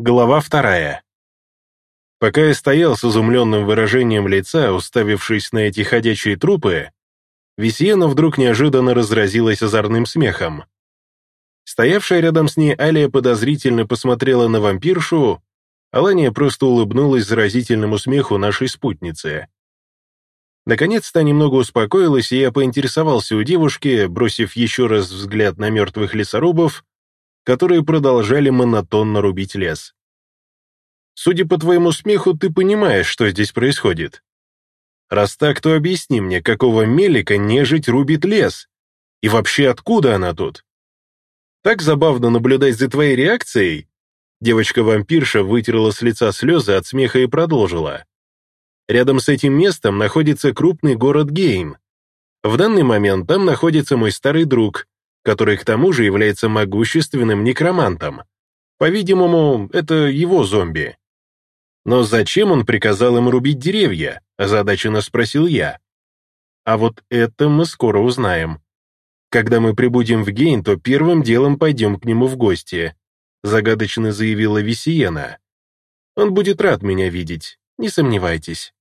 Глава вторая. Пока я стоял с изумленным выражением лица, уставившись на эти ходячие трупы, Весьена вдруг неожиданно разразилась озорным смехом. Стоявшая рядом с ней Алия подозрительно посмотрела на вампиршу, а просто улыбнулась заразительному смеху нашей спутницы. Наконец-то немного успокоилась, и я поинтересовался у девушки, бросив еще раз взгляд на мертвых лесорубов, которые продолжали монотонно рубить лес. «Судя по твоему смеху, ты понимаешь, что здесь происходит. Раз так, то объясни мне, какого мелика нежить рубит лес? И вообще, откуда она тут?» Так забавно наблюдать за твоей реакцией. Девочка-вампирша вытерла с лица слезы от смеха и продолжила. Рядом с этим местом находится крупный город Гейм. В данный момент там находится мой старый друг, который к тому же является могущественным некромантом. По-видимому, это его зомби. Но зачем он приказал им рубить деревья, озадаченно спросил я. А вот это мы скоро узнаем. Когда мы прибудем в Гейн, то первым делом пойдем к нему в гости, загадочно заявила Висиена. Он будет рад меня видеть, не сомневайтесь.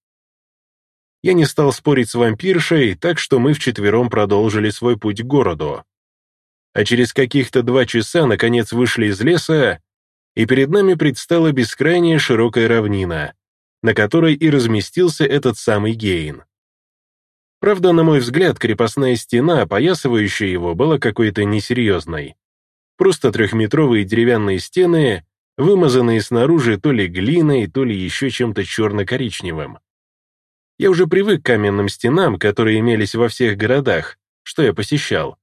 Я не стал спорить с вампиршей, так что мы вчетвером продолжили свой путь к городу а через каких-то два часа наконец вышли из леса, и перед нами предстала бескрайняя широкая равнина, на которой и разместился этот самый Гейн. Правда, на мой взгляд, крепостная стена, опоясывающая его, была какой-то несерьезной. Просто трехметровые деревянные стены, вымазанные снаружи то ли глиной, то ли еще чем-то черно-коричневым. Я уже привык к каменным стенам, которые имелись во всех городах, что я посещал,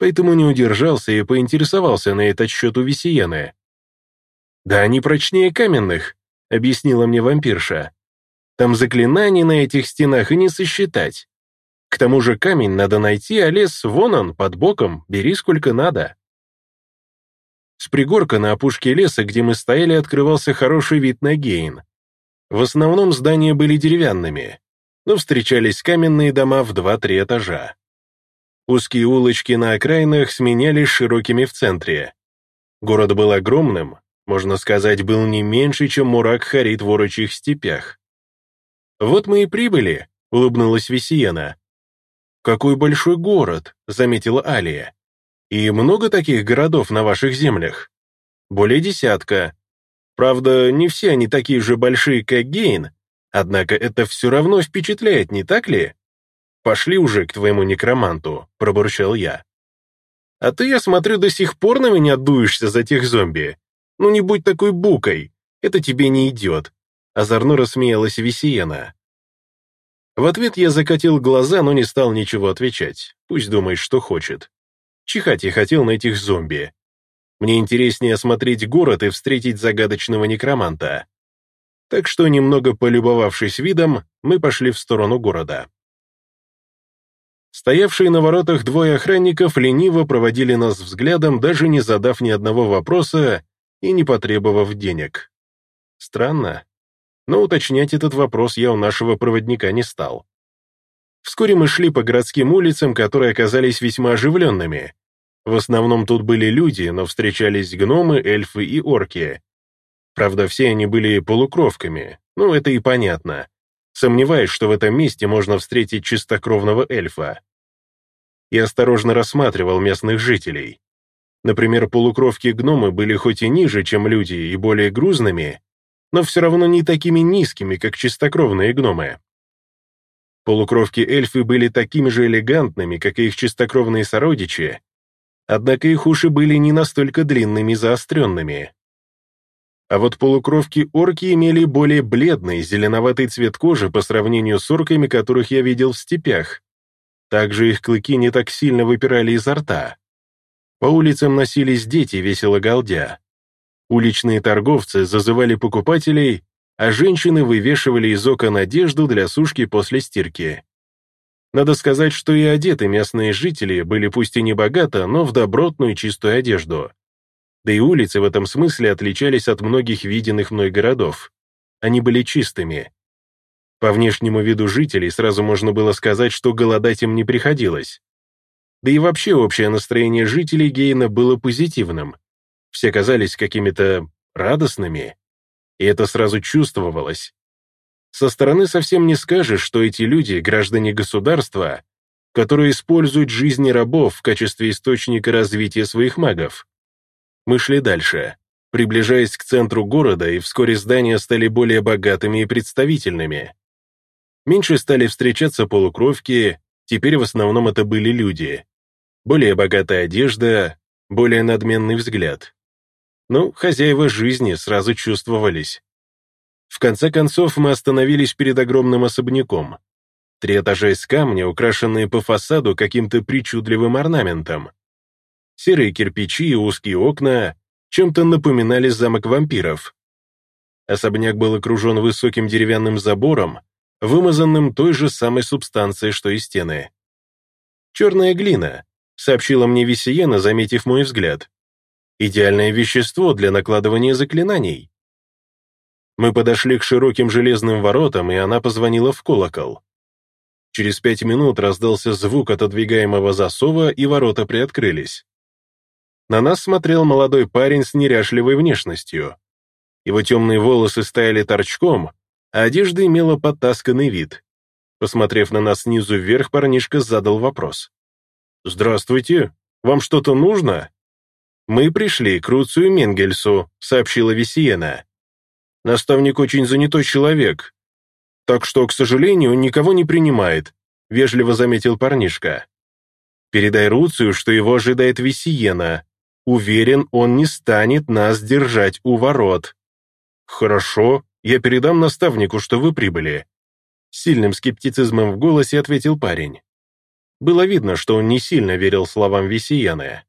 поэтому не удержался и поинтересовался на этот счет у Весиены. «Да они прочнее каменных», — объяснила мне вампирша. «Там заклинаний на этих стенах и не сосчитать. К тому же камень надо найти, а лес вон он, под боком, бери сколько надо». С пригорка на опушке леса, где мы стояли, открывался хороший вид на Гейн. В основном здания были деревянными, но встречались каменные дома в два-три этажа. Узкие улочки на окраинах сменялись широкими в центре. Город был огромным, можно сказать, был не меньше, чем Мурак Харит в орочих степях. «Вот мы и прибыли», — улыбнулась Весиена. «Какой большой город», — заметила Алия. «И много таких городов на ваших землях?» «Более десятка. Правда, не все они такие же большие, как Гейн, однако это все равно впечатляет, не так ли?» «Пошли уже к твоему некроманту», — пробурчал я. «А ты, я смотрю, до сих пор на меня дуешься за тех зомби. Ну не будь такой букой, это тебе не идет», — озорно рассмеялась Весиена. В ответ я закатил глаза, но не стал ничего отвечать. Пусть думает, что хочет. Чихать я хотел на этих зомби. Мне интереснее осмотреть город и встретить загадочного некроманта. Так что, немного полюбовавшись видом, мы пошли в сторону города. Стоявшие на воротах двое охранников лениво проводили нас взглядом, даже не задав ни одного вопроса и не потребовав денег. Странно, но уточнять этот вопрос я у нашего проводника не стал. Вскоре мы шли по городским улицам, которые оказались весьма оживленными. В основном тут были люди, но встречались гномы, эльфы и орки. Правда, все они были полукровками, ну это и понятно. Сомневаюсь, что в этом месте можно встретить чистокровного эльфа. Я осторожно рассматривал местных жителей. Например, полукровки-гномы были хоть и ниже, чем люди, и более грузными, но все равно не такими низкими, как чистокровные гномы. Полукровки-эльфы были такими же элегантными, как и их чистокровные сородичи, однако их уши были не настолько длинными и заостренными. А вот полукровки-орки имели более бледный, зеленоватый цвет кожи по сравнению с орками, которых я видел в степях. Также их клыки не так сильно выпирали изо рта. По улицам носились дети, весело галдя. Уличные торговцы зазывали покупателей, а женщины вывешивали из окон одежду для сушки после стирки. Надо сказать, что и одеты местные жители были пусть и не богато, но в добротную чистую одежду. Да и улицы в этом смысле отличались от многих виденных мной городов. Они были чистыми. По внешнему виду жителей сразу можно было сказать, что голодать им не приходилось. Да и вообще общее настроение жителей Гейна было позитивным. Все казались какими-то радостными. И это сразу чувствовалось. Со стороны совсем не скажешь, что эти люди — граждане государства, которые используют жизни рабов в качестве источника развития своих магов. Мы шли дальше, приближаясь к центру города, и вскоре здания стали более богатыми и представительными. Меньше стали встречаться полукровки, теперь в основном это были люди. Более богатая одежда, более надменный взгляд. Ну, хозяева жизни сразу чувствовались. В конце концов мы остановились перед огромным особняком. Три этажа из камня, украшенные по фасаду каким-то причудливым орнаментом. Серые кирпичи и узкие окна чем-то напоминали замок вампиров. Особняк был окружен высоким деревянным забором, вымазанным той же самой субстанцией, что и стены. «Черная глина», — сообщила мне Висиена, заметив мой взгляд. «Идеальное вещество для накладывания заклинаний». Мы подошли к широким железным воротам, и она позвонила в колокол. Через пять минут раздался звук отодвигаемого засова, и ворота приоткрылись. На нас смотрел молодой парень с неряшливой внешностью. Его темные волосы стояли торчком, а одежда имела подтасканный вид. Посмотрев на нас снизу вверх, парнишка задал вопрос. «Здравствуйте, вам что-то нужно?» «Мы пришли к Руцию Менгельсу», — сообщила Весиена. «Наставник очень занятой человек, так что, к сожалению, никого не принимает», — вежливо заметил парнишка. «Передай Руцию, что его ожидает Весиена. Уверен, он не станет нас держать у ворот». «Хорошо, я передам наставнику, что вы прибыли». Сильным скептицизмом в голосе ответил парень. Было видно, что он не сильно верил словам Весиены.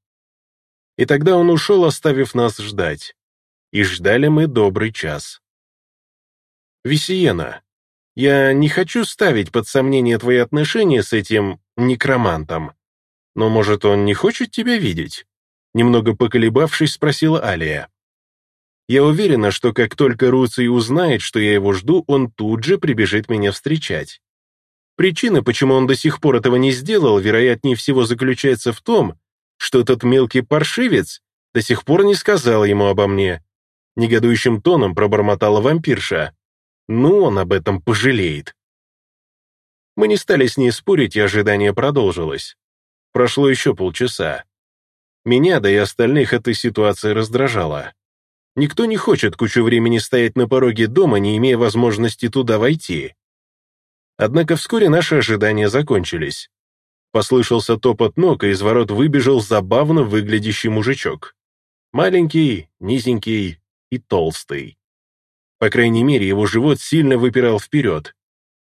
И тогда он ушел, оставив нас ждать. И ждали мы добрый час. «Весиена, я не хочу ставить под сомнение твои отношения с этим некромантом. Но, может, он не хочет тебя видеть?» Немного поколебавшись, спросила Алия. «Я уверена, что как только Руций узнает, что я его жду, он тут же прибежит меня встречать. Причина, почему он до сих пор этого не сделал, вероятнее всего заключается в том, что этот мелкий паршивец до сих пор не сказал ему обо мне. Негодующим тоном пробормотала вампирша. Ну, он об этом пожалеет. Мы не стали с ней спорить, и ожидание продолжилось. Прошло еще полчаса. Меня, да и остальных эта ситуация раздражала. Никто не хочет кучу времени стоять на пороге дома, не имея возможности туда войти. Однако вскоре наши ожидания закончились. Послышался топот ног, и из ворот выбежал забавно выглядящий мужичок. Маленький, низенький и толстый. По крайней мере, его живот сильно выпирал вперед.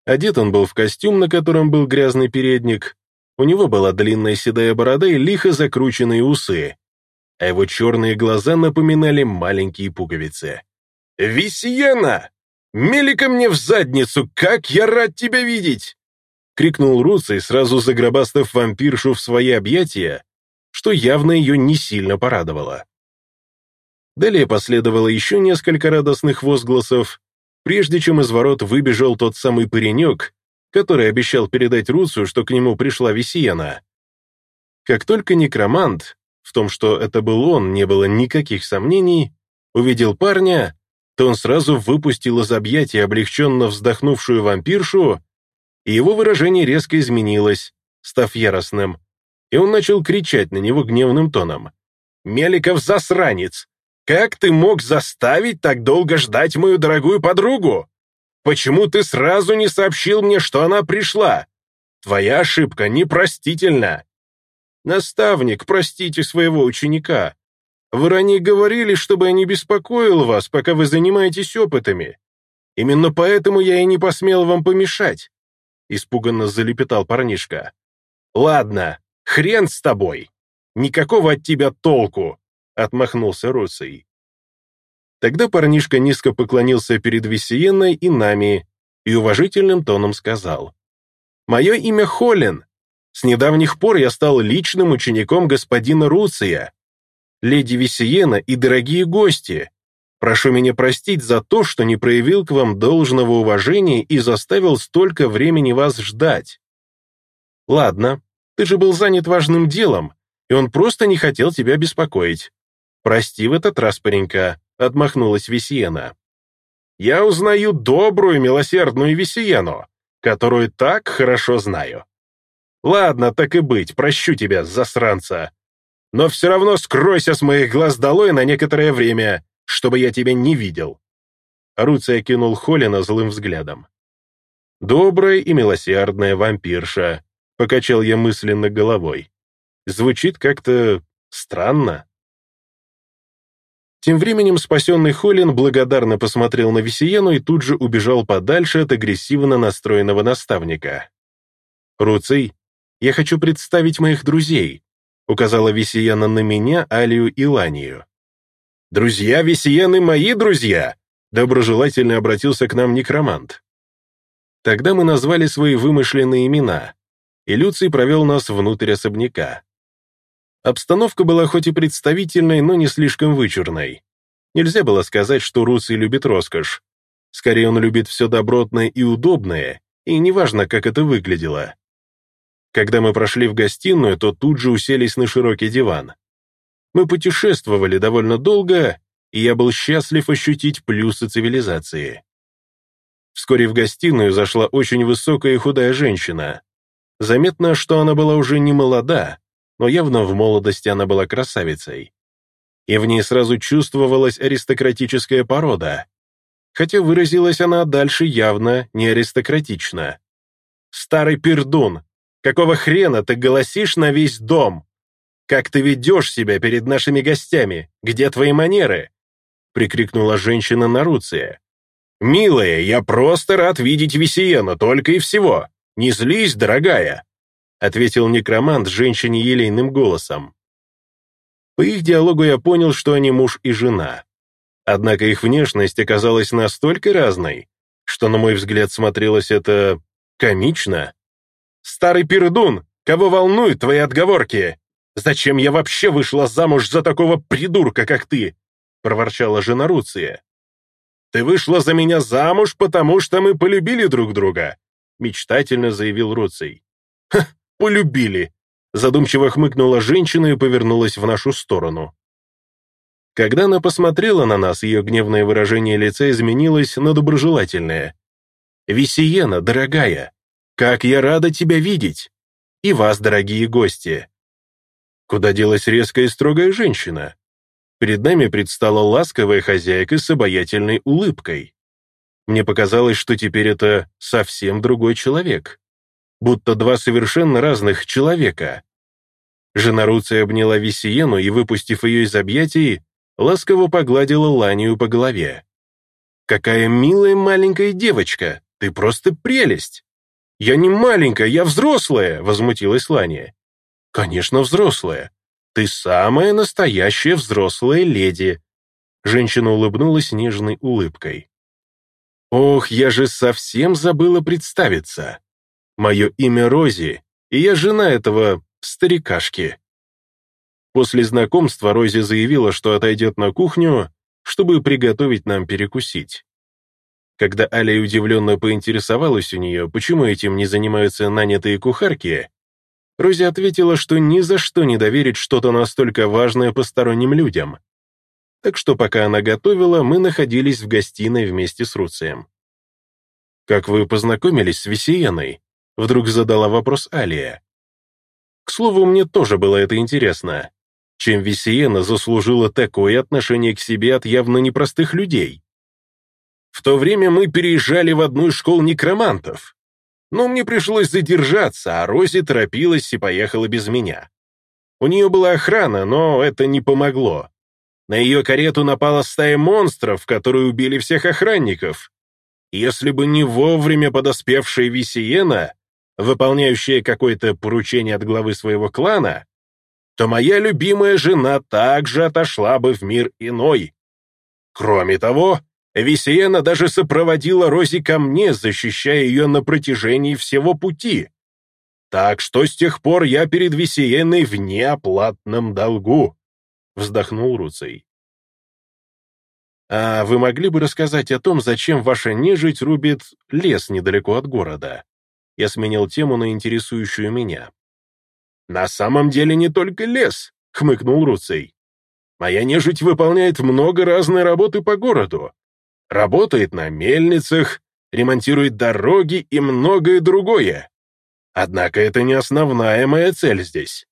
Одет он был в костюм, на котором был грязный передник. У него была длинная седая борода и лихо закрученные усы. А его черные глаза напоминали маленькие пуговицы. «Висиена! Мели-ка мне в задницу! Как я рад тебя видеть!» Крикнул Руций, сразу загробастав вампиршу в свои объятия, что явно ее не сильно порадовало. Далее последовало еще несколько радостных возгласов, прежде чем из ворот выбежал тот самый паренек, который обещал передать Руцию, что к нему пришла Весиена. Как только некромант, в том, что это был он, не было никаких сомнений, увидел парня, то он сразу выпустил из объятий облегченно вздохнувшую вампиршу, и его выражение резко изменилось, став яростным, и он начал кричать на него гневным тоном. «Меликов засранец! Как ты мог заставить так долго ждать мою дорогую подругу? Почему ты сразу не сообщил мне, что она пришла? Твоя ошибка непростительна. Наставник, простите своего ученика. Вы ранее говорили, чтобы я не беспокоил вас, пока вы занимаетесь опытами. Именно поэтому я и не посмел вам помешать. Испуганно залепетал парнишка. Ладно, хрен с тобой. Никакого от тебя толку. — отмахнулся Русый. Тогда парнишка низко поклонился перед Весиенной и нами и уважительным тоном сказал. «Мое имя Холлин. С недавних пор я стал личным учеником господина Руция. Леди Весиена и дорогие гости, прошу меня простить за то, что не проявил к вам должного уважения и заставил столько времени вас ждать. Ладно, ты же был занят важным делом, и он просто не хотел тебя беспокоить. Прости в этот раз паренька, — отмахнулась Весиена. «Я узнаю добрую, милосердную Весиену, которую так хорошо знаю. Ладно, так и быть, прощу тебя, засранца. Но все равно скройся с моих глаз долой на некоторое время, чтобы я тебя не видел». Руций окинул Холина злым взглядом. «Добрая и милосердная вампирша», — покачал я мысленно головой. «Звучит как-то странно». Тем временем спасенный Холин благодарно посмотрел на Весиену и тут же убежал подальше от агрессивно настроенного наставника. «Руций, я хочу представить моих друзей», — указала Весиена на меня, Алию и Ланию. «Друзья Весиены мои друзья!» — доброжелательно обратился к нам некромант. Тогда мы назвали свои вымышленные имена, и Люций провел нас внутрь особняка. Обстановка была хоть и представительной, но не слишком вычурной. Нельзя было сказать, что Руций любит роскошь. Скорее, он любит все добротное и удобное, и неважно, как это выглядело. Когда мы прошли в гостиную, то тут же уселись на широкий диван. Мы путешествовали довольно долго, и я был счастлив ощутить плюсы цивилизации. Вскоре в гостиную зашла очень высокая и худая женщина. Заметно, что она была уже не молода, но явно в молодости она была красавицей. И в ней сразу чувствовалась аристократическая порода, хотя выразилась она дальше явно не аристократично. «Старый пердун, какого хрена ты голосишь на весь дом? Как ты ведешь себя перед нашими гостями? Где твои манеры?» прикрикнула женщина на Руция. «Милая, я просто рад видеть Весиена, только и всего. Не злись, дорогая ответил некромант женщине елейным голосом. По их диалогу я понял, что они муж и жена. Однако их внешность оказалась настолько разной, что, на мой взгляд, смотрелось это комично. «Старый пердун, кого волнуют твои отговорки? Зачем я вообще вышла замуж за такого придурка, как ты?» проворчала жена Руция. «Ты вышла за меня замуж, потому что мы полюбили друг друга», мечтательно заявил Руций. «Ха, полюбили!» Задумчиво хмыкнула женщина и повернулась в нашу сторону. Когда она посмотрела на нас, ее гневное выражение лица изменилось на доброжелательное. «Висиена, дорогая, как я рада тебя видеть! И вас, дорогие гости!» Куда делась резкая и строгая женщина? Перед нами предстала ласковая хозяйка с обаятельной улыбкой. Мне показалось, что теперь это совсем другой человек будто два совершенно разных человека. Жена Руция обняла Висиену и, выпустив ее из объятий, ласково погладила Ланию по голове. «Какая милая маленькая девочка! Ты просто прелесть!» «Я не маленькая, я взрослая!» — возмутилась Лания. «Конечно, взрослая. Ты самая настоящая взрослая леди!» Женщина улыбнулась нежной улыбкой. «Ох, я же совсем забыла представиться!» Мое имя Рози, и я жена этого старикашки. После знакомства Рози заявила, что отойдет на кухню, чтобы приготовить нам перекусить. Когда Аля удивленно поинтересовалась у нее, почему этим не занимаются нанятые кухарки, Рози ответила, что ни за что не доверит что-то настолько важное посторонним людям. Так что пока она готовила, мы находились в гостиной вместе с Руцием. «Как вы познакомились с Весиеной?» Вдруг задала вопрос Алия. К слову, мне тоже было это интересно. Чем Весиена заслужила такое отношение к себе от явно непростых людей? В то время мы переезжали в одну из школ некромантов. Но мне пришлось задержаться, а Рози торопилась и поехала без меня. У нее была охрана, но это не помогло. На ее карету напала стая монстров, которые убили всех охранников. Если бы не вовремя подоспевшая Висиена, выполняющая какое-то поручение от главы своего клана, то моя любимая жена также отошла бы в мир иной. Кроме того, Висиена даже сопроводила Рози ко мне, защищая ее на протяжении всего пути. Так что с тех пор я перед Висиеной в неоплатном долгу», — вздохнул Руций. «А вы могли бы рассказать о том, зачем ваша нежить рубит лес недалеко от города?» Я сменил тему на интересующую меня. «На самом деле не только лес», — хмыкнул Руций. Моя нежить выполняет много разной работы по городу. Работает на мельницах, ремонтирует дороги и многое другое. Однако это не основная моя цель здесь.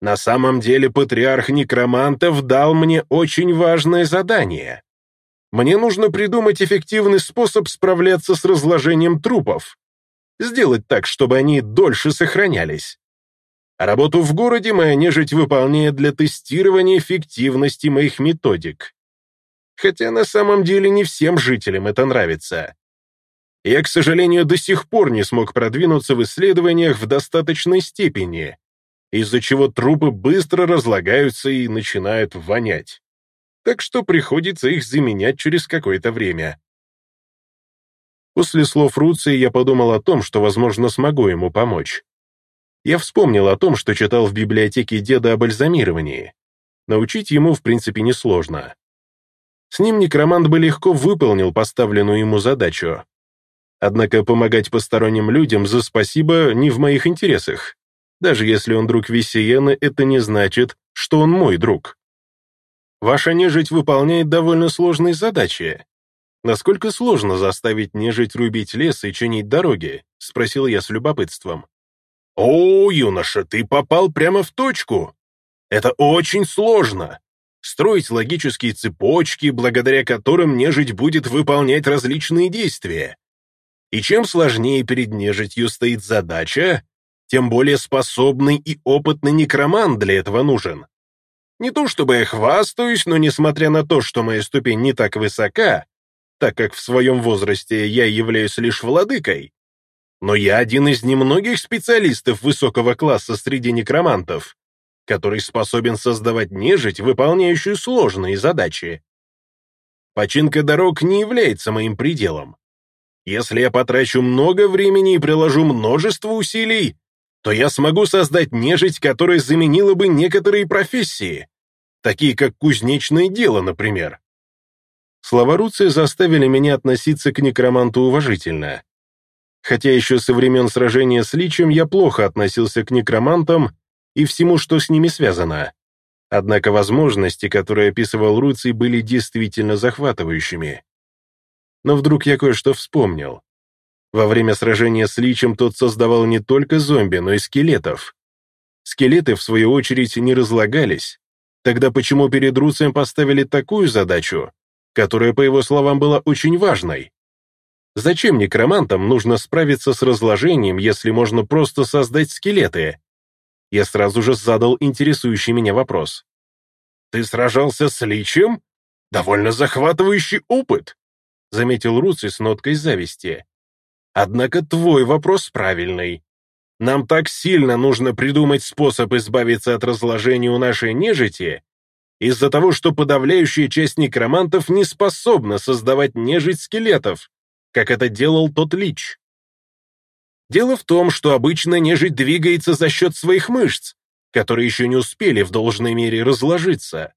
На самом деле патриарх некромантов дал мне очень важное задание. Мне нужно придумать эффективный способ справляться с разложением трупов. Сделать так, чтобы они дольше сохранялись. Работу в городе моя нежить выполняет для тестирования эффективности моих методик. Хотя на самом деле не всем жителям это нравится. Я, к сожалению, до сих пор не смог продвинуться в исследованиях в достаточной степени, из-за чего трупы быстро разлагаются и начинают вонять. Так что приходится их заменять через какое-то время. После слов Руции я подумал о том, что, возможно, смогу ему помочь. Я вспомнил о том, что читал в библиотеке деда о бальзамировании. Научить ему, в принципе, несложно. С ним некромант бы легко выполнил поставленную ему задачу. Однако помогать посторонним людям за спасибо не в моих интересах. Даже если он друг Висиены, это не значит, что он мой друг. Ваша нежить выполняет довольно сложные задачи. Насколько сложно заставить нежить рубить лес и чинить дороги? Спросил я с любопытством. «О, юноша, ты попал прямо в точку! Это очень сложно! Строить логические цепочки, благодаря которым нежить будет выполнять различные действия. И чем сложнее перед нежитью стоит задача, тем более способный и опытный некромант для этого нужен. Не то чтобы я хвастаюсь, но несмотря на то, что моя ступень не так высока, так как в своем возрасте я являюсь лишь владыкой, но я один из немногих специалистов высокого класса среди некромантов, который способен создавать нежить, выполняющую сложные задачи. Починка дорог не является моим пределом. Если я потрачу много времени и приложу множество усилий, то я смогу создать нежить, которая заменила бы некоторые профессии, такие как кузнечное дело, например. Слова Руция заставили меня относиться к некроманту уважительно. Хотя еще со времен сражения с Личем я плохо относился к некромантам и всему, что с ними связано. Однако возможности, которые описывал Руций, были действительно захватывающими. Но вдруг я кое-что вспомнил. Во время сражения с Личем тот создавал не только зомби, но и скелетов. Скелеты, в свою очередь, не разлагались. Тогда почему перед Руцием поставили такую задачу, которая, по его словам, была очень важной? Зачем некромантам нужно справиться с разложением, если можно просто создать скелеты? Я сразу же задал интересующий меня вопрос. «Ты сражался с личем? Довольно захватывающий опыт», заметил Руци с ноткой зависти. «Однако твой вопрос правильный. Нам так сильно нужно придумать способ избавиться от разложения у нашей нежити, из-за того, что подавляющая часть некромантов не способна создавать нежить скелетов, как это делал тот лич. Дело в том, что обычно нежить двигается за счет своих мышц, которые еще не успели в должной мере разложиться.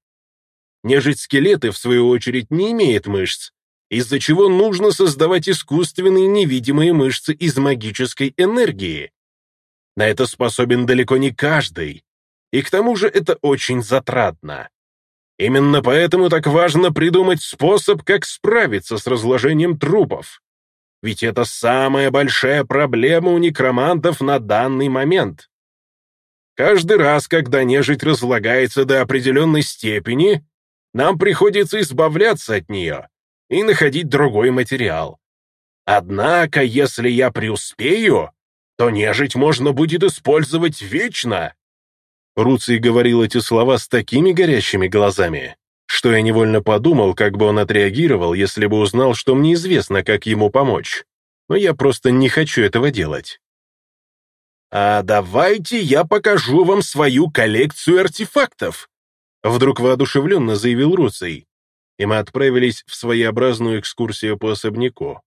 Нежить-скелеты, в свою очередь, не имеет мышц, из-за чего нужно создавать искусственные невидимые мышцы из магической энергии. На это способен далеко не каждый, и к тому же это очень затратно. Именно поэтому так важно придумать способ, как справиться с разложением трупов. Ведь это самая большая проблема у некромантов на данный момент. Каждый раз, когда нежить разлагается до определенной степени, нам приходится избавляться от нее и находить другой материал. Однако, если я преуспею, то нежить можно будет использовать вечно. Руций говорил эти слова с такими горящими глазами, что я невольно подумал, как бы он отреагировал, если бы узнал, что мне известно, как ему помочь. Но я просто не хочу этого делать. «А давайте я покажу вам свою коллекцию артефактов», вдруг воодушевленно заявил Руций, и мы отправились в своеобразную экскурсию по особняку.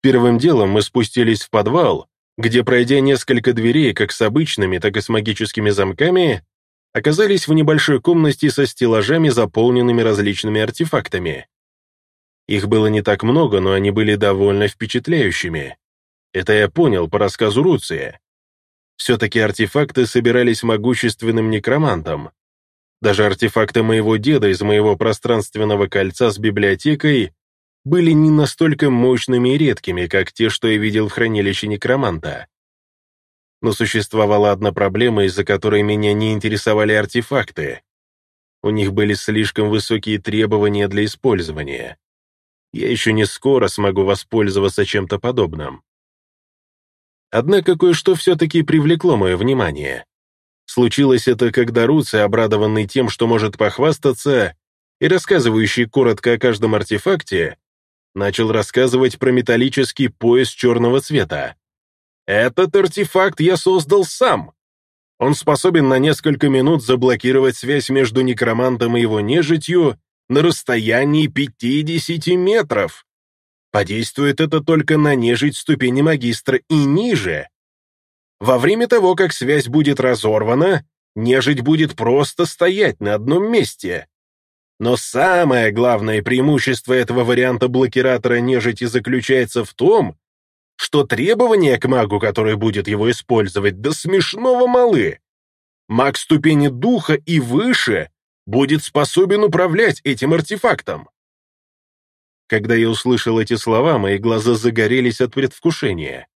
Первым делом мы спустились в подвал, где, пройдя несколько дверей как с обычными, так и с магическими замками, оказались в небольшой комнате со стеллажами, заполненными различными артефактами. Их было не так много, но они были довольно впечатляющими. Это я понял по рассказу Руция. Все-таки артефакты собирались могущественным некромантом. Даже артефакты моего деда из моего пространственного кольца с библиотекой были не настолько мощными и редкими, как те, что я видел в хранилище некроманта. Но существовала одна проблема, из-за которой меня не интересовали артефакты. У них были слишком высокие требования для использования. Я еще не скоро смогу воспользоваться чем-то подобным. Однако кое-что все-таки привлекло мое внимание. Случилось это, когда Руци, обрадованный тем, что может похвастаться, и рассказывающий коротко о каждом артефакте, начал рассказывать про металлический пояс черного цвета. «Этот артефакт я создал сам. Он способен на несколько минут заблокировать связь между некромантом и его нежитью на расстоянии 50 метров. Подействует это только на нежить ступени магистра и ниже. Во время того, как связь будет разорвана, нежить будет просто стоять на одном месте. Но самое главное преимущество этого варианта блокиратора нежити заключается в том, что требования к магу, который будет его использовать, до смешного малы. Маг ступени духа и выше будет способен управлять этим артефактом. Когда я услышал эти слова, мои глаза загорелись от предвкушения.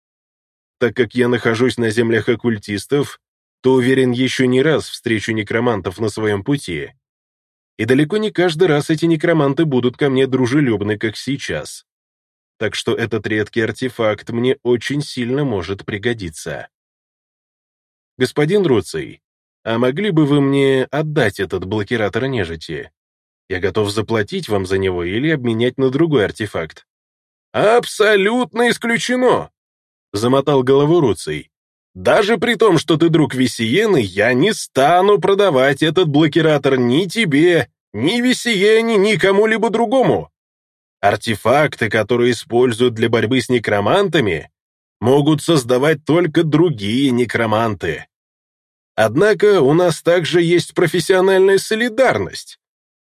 Так как я нахожусь на землях оккультистов, то уверен, еще не раз встречу некромантов на своем пути. И далеко не каждый раз эти некроманты будут ко мне дружелюбны, как сейчас. Так что этот редкий артефакт мне очень сильно может пригодиться. Господин Руций, а могли бы вы мне отдать этот блокиратор нежити? Я готов заплатить вам за него или обменять на другой артефакт. Абсолютно исключено! Замотал голову Руций. Даже при том, что ты друг Весиены, я не стану продавать этот блокиратор ни тебе, ни Весиене, ни кому-либо другому. Артефакты, которые используют для борьбы с некромантами, могут создавать только другие некроманты. Однако у нас также есть профессиональная солидарность.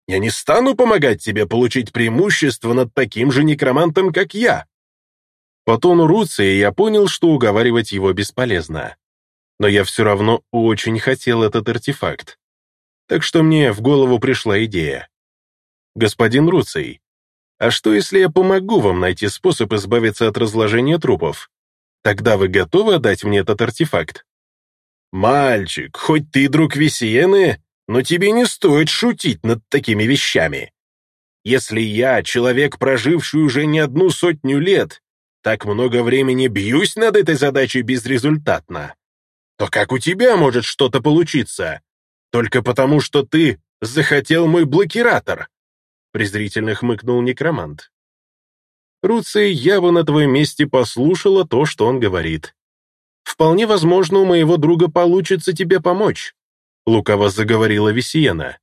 Я не стану помогать тебе получить преимущество над таким же некромантом, как я». По тону Руция я понял, что уговаривать его бесполезно. Но я все равно очень хотел этот артефакт. Так что мне в голову пришла идея. «Господин Руций, а что, если я помогу вам найти способ избавиться от разложения трупов? Тогда вы готовы отдать мне этот артефакт?» «Мальчик, хоть ты друг Весиены, но тебе не стоит шутить над такими вещами. Если я, человек, проживший уже не одну сотню лет, так много времени бьюсь над этой задачей безрезультатно, то как у тебя может что-то получиться? Только потому, что ты захотел мой блокиратор?» презрительно хмыкнул некромант. Руций, я бы на твоем месте послушала то, что он говорит. Вполне возможно, у моего друга получится тебе помочь», — лукаво заговорила Весиена.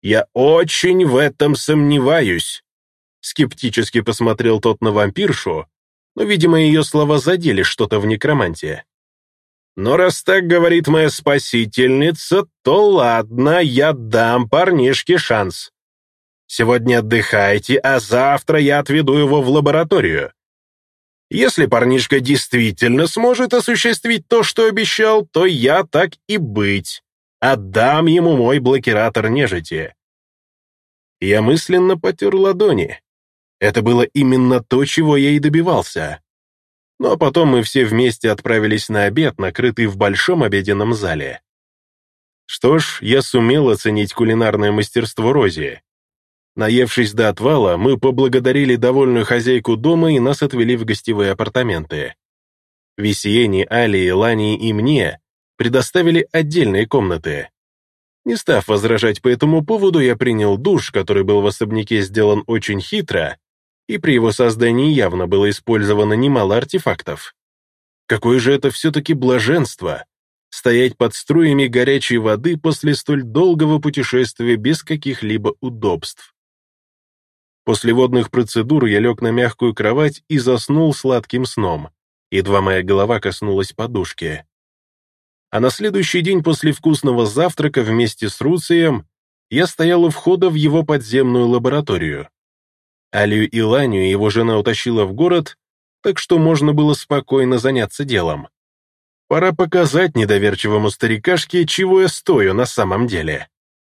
«Я очень в этом сомневаюсь», — скептически посмотрел тот на вампиршу, но, видимо, ее слова задели что-то в некромантии. «Но раз так говорит моя спасительница, то ладно, я дам парнишке шанс. Сегодня отдыхайте, а завтра я отведу его в лабораторию. Если парнишка действительно сможет осуществить то, что обещал, то я так и быть. Отдам ему мой блокиратор нежити. Я мысленно потер ладони. Это было именно то, чего я и добивался. Но потом мы все вместе отправились на обед, накрытый в большом обеденном зале. Что ж, я сумел оценить кулинарное мастерство Рози. Наевшись до отвала, мы поблагодарили довольную хозяйку дома и нас отвели в гостевые апартаменты. Весиене, Али, Лани и мне предоставили отдельные комнаты. Не став возражать по этому поводу, я принял душ, который был в особняке сделан очень хитро, и при его создании явно было использовано немало артефактов. Какое же это все-таки блаженство — стоять под струями горячей воды после столь долгого путешествия без каких-либо удобств. После водных процедур я лег на мягкую кровать и заснул сладким сном. Едва моя голова коснулась подушки. А на следующий день после вкусного завтрака вместе с Руцием я стоял у входа в его подземную лабораторию. Алию и Ланию его жена утащила в город, так что можно было спокойно заняться делом. Пора показать недоверчивому старикашке, чего я стою на самом деле.